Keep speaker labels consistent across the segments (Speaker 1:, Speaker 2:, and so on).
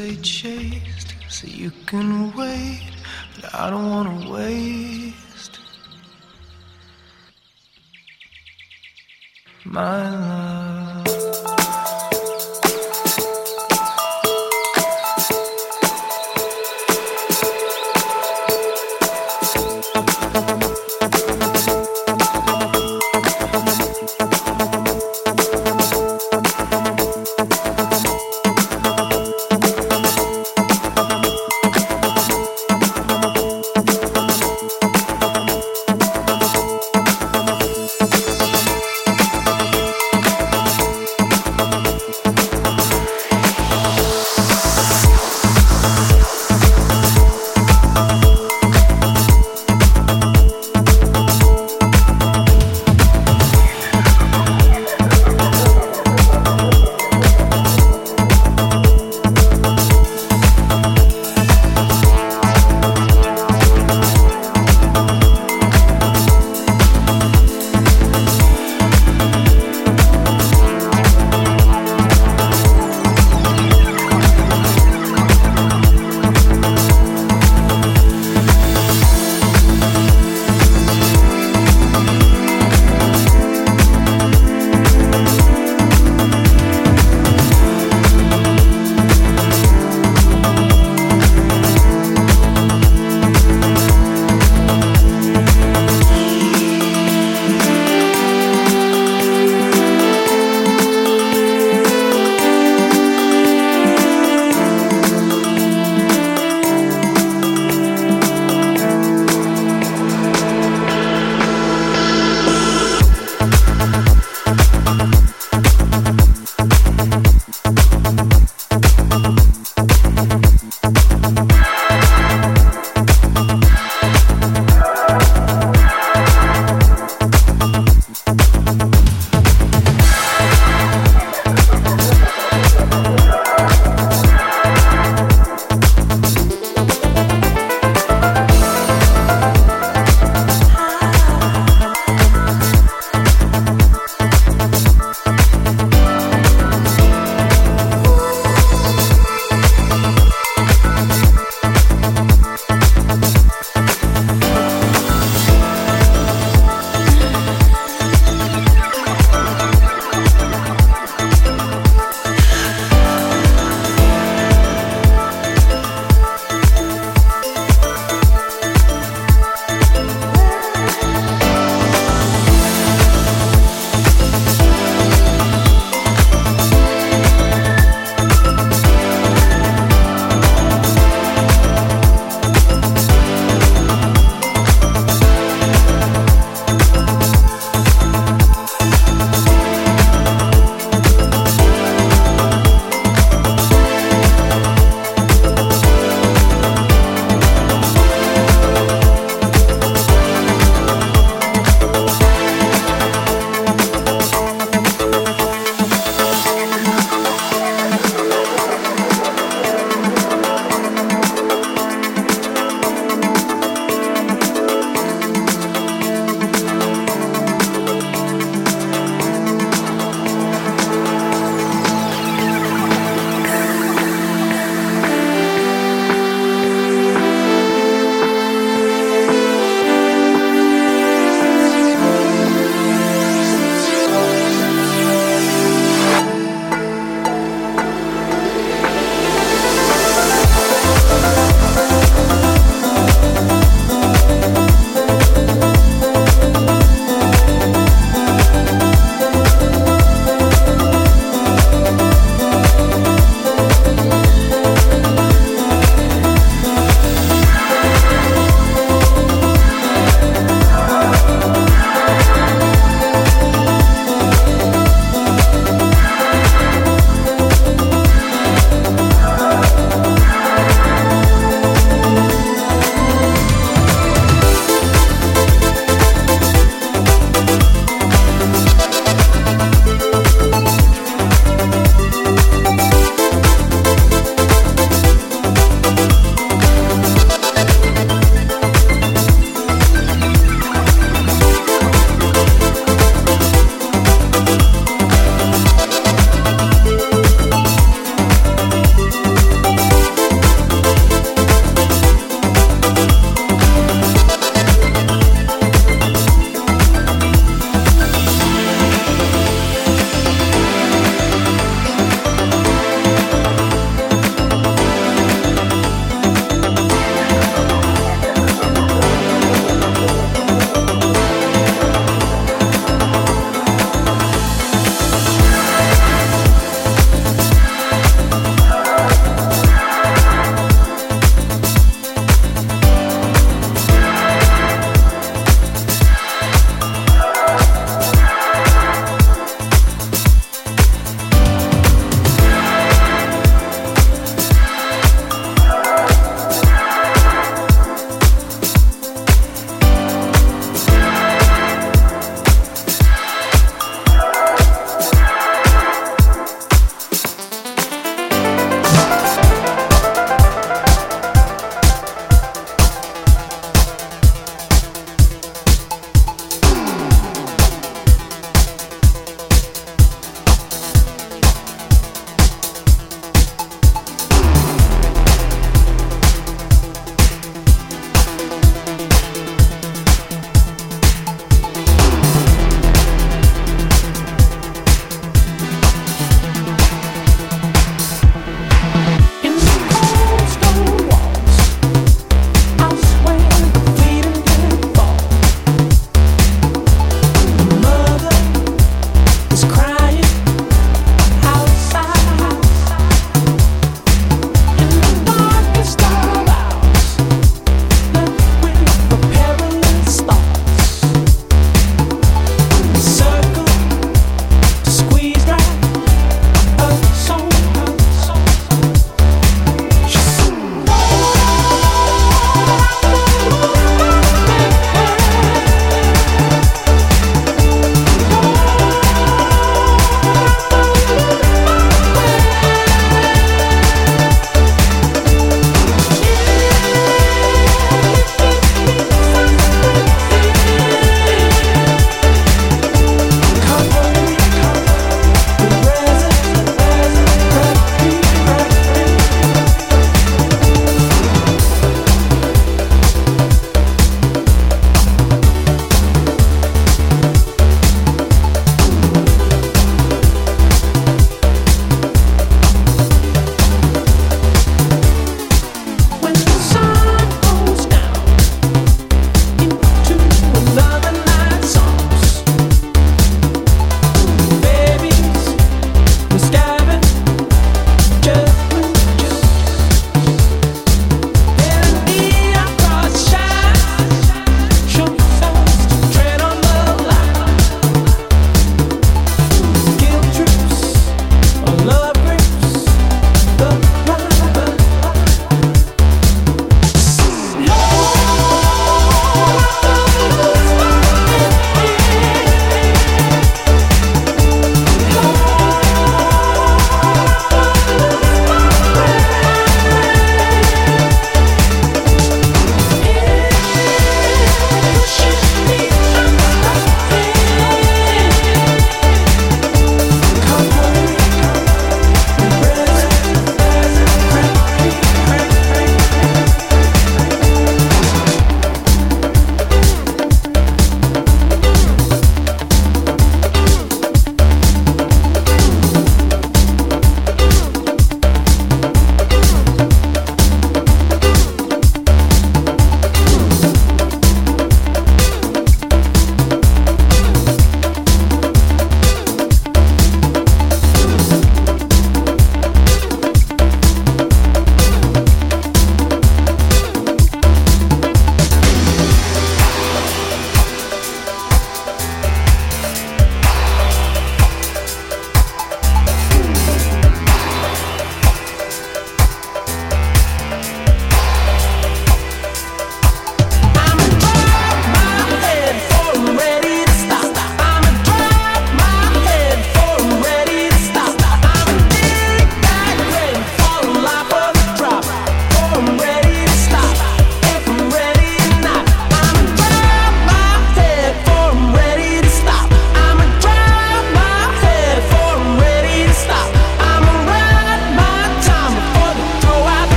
Speaker 1: if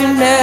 Speaker 1: you
Speaker 2: better